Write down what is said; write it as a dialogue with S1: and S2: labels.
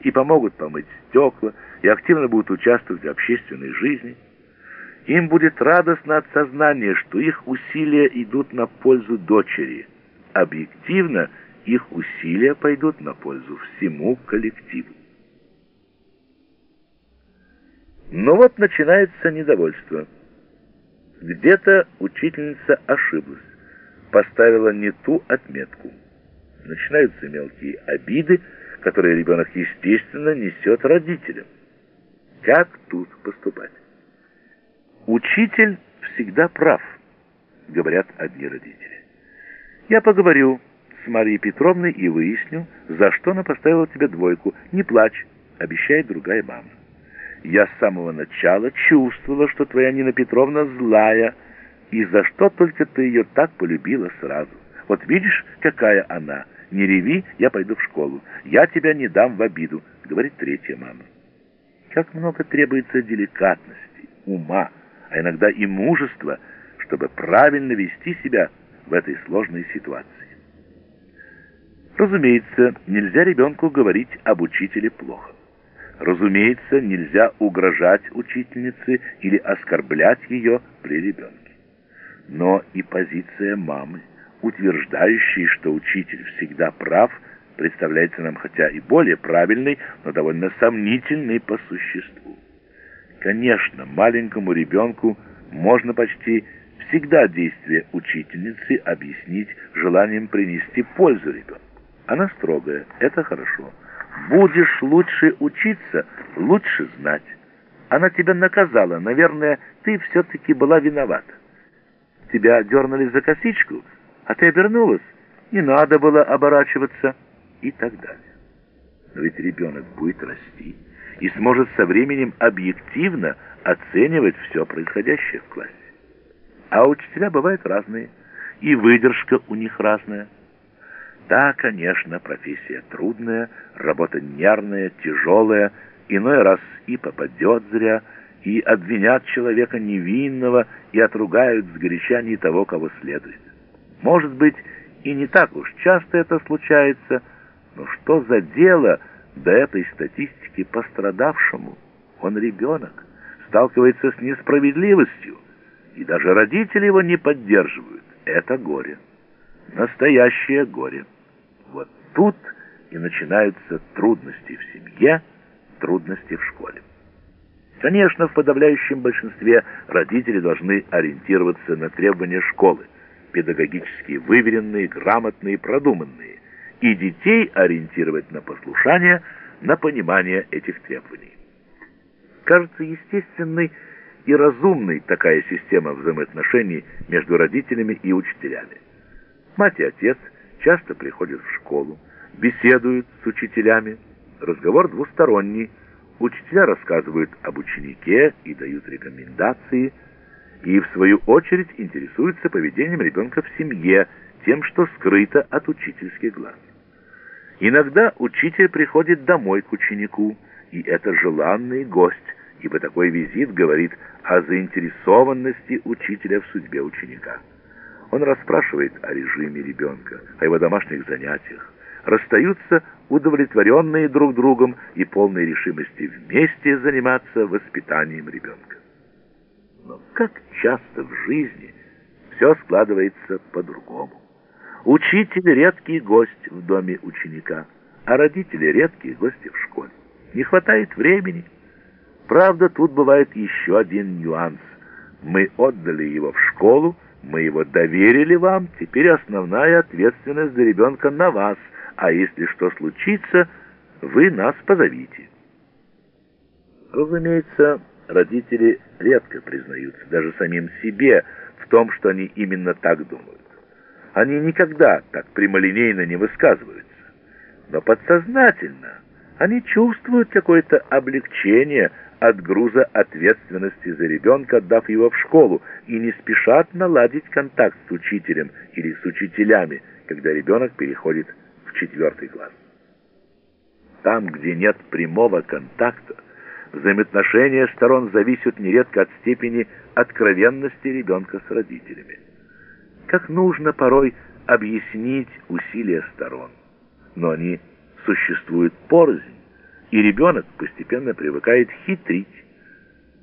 S1: и помогут помыть стекла, и активно будут участвовать в общественной жизни. Им будет радостно от сознания, что их усилия идут на пользу дочери. Объективно их усилия пойдут на пользу всему коллективу. Но вот начинается недовольство. Где-то учительница ошиблась, поставила не ту отметку. Начинаются мелкие обиды, которые ребенок, естественно, несет родителям. Как тут поступать? Учитель всегда прав, говорят одни родители. Я поговорю с Марией Петровной и выясню, за что она поставила тебе двойку. Не плачь, обещает другая мама. Я с самого начала чувствовала, что твоя Нина Петровна злая, и за что только ты ее так полюбила сразу. Вот видишь, какая она. Не реви, я пойду в школу. Я тебя не дам в обиду, говорит третья мама. Как много требуется деликатности, ума, а иногда и мужества, чтобы правильно вести себя в этой сложной ситуации. Разумеется, нельзя ребенку говорить об учителе плохо. Разумеется, нельзя угрожать учительнице или оскорблять ее при ребенке. Но и позиция мамы, утверждающей, что учитель всегда прав, представляется нам хотя и более правильной, но довольно сомнительной по существу. Конечно, маленькому ребенку можно почти всегда действие учительницы объяснить желанием принести пользу ребенку. Она строгая, это хорошо. Будешь лучше учиться, лучше знать. Она тебя наказала, наверное, ты все-таки была виновата. Тебя дернули за косичку, а ты обернулась. Не надо было оборачиваться и так далее. Но ведь ребенок будет расти и сможет со временем объективно оценивать все происходящее в классе. А учителя бывают разные, и выдержка у них разная. Да, конечно, профессия трудная, работа нервная, тяжелая, иной раз и попадет зря, и обвинят человека невинного, и отругают сгоряча не того, кого следует. Может быть, и не так уж часто это случается, но что за дело до этой статистики пострадавшему? Он ребенок, сталкивается с несправедливостью, и даже родители его не поддерживают. Это горе. Настоящее горе. Вот тут и начинаются трудности в семье, трудности в школе. Конечно, в подавляющем большинстве родители должны ориентироваться на требования школы, педагогически выверенные, грамотные, продуманные, и детей ориентировать на послушание, на понимание этих требований. Кажется естественной и разумной такая система взаимоотношений между родителями и учителями. Мать и отец – часто приходят в школу, беседуют с учителями. Разговор двусторонний. Учителя рассказывают об ученике и дают рекомендации, и в свою очередь интересуются поведением ребенка в семье, тем, что скрыто от учительских глаз. Иногда учитель приходит домой к ученику, и это желанный гость, ибо такой визит говорит о заинтересованности учителя в судьбе ученика. Он расспрашивает о режиме ребенка, о его домашних занятиях. Расстаются удовлетворенные друг другом и полной решимости вместе заниматься воспитанием ребенка. Но как часто в жизни все складывается по-другому. Учитель — редкий гость в доме ученика, а родители — редкие гости в школе. Не хватает времени. Правда, тут бывает еще один нюанс. Мы отдали его в школу, мы его доверили вам, теперь основная ответственность за ребенка на вас, а если что случится, вы нас позовите. Разумеется, родители редко признаются даже самим себе в том, что они именно так думают. Они никогда так прямолинейно не высказываются. Но подсознательно они чувствуют какое-то облегчение от груза ответственности за ребенка, отдав его в школу, и не спешат наладить контакт с учителем или с учителями, когда ребенок переходит в четвертый класс. Там, где нет прямого контакта, взаимоотношения сторон зависят нередко от степени откровенности ребенка с родителями. Как нужно порой объяснить усилия сторон, но они существуют порознь, и ребенок постепенно привыкает хитрить,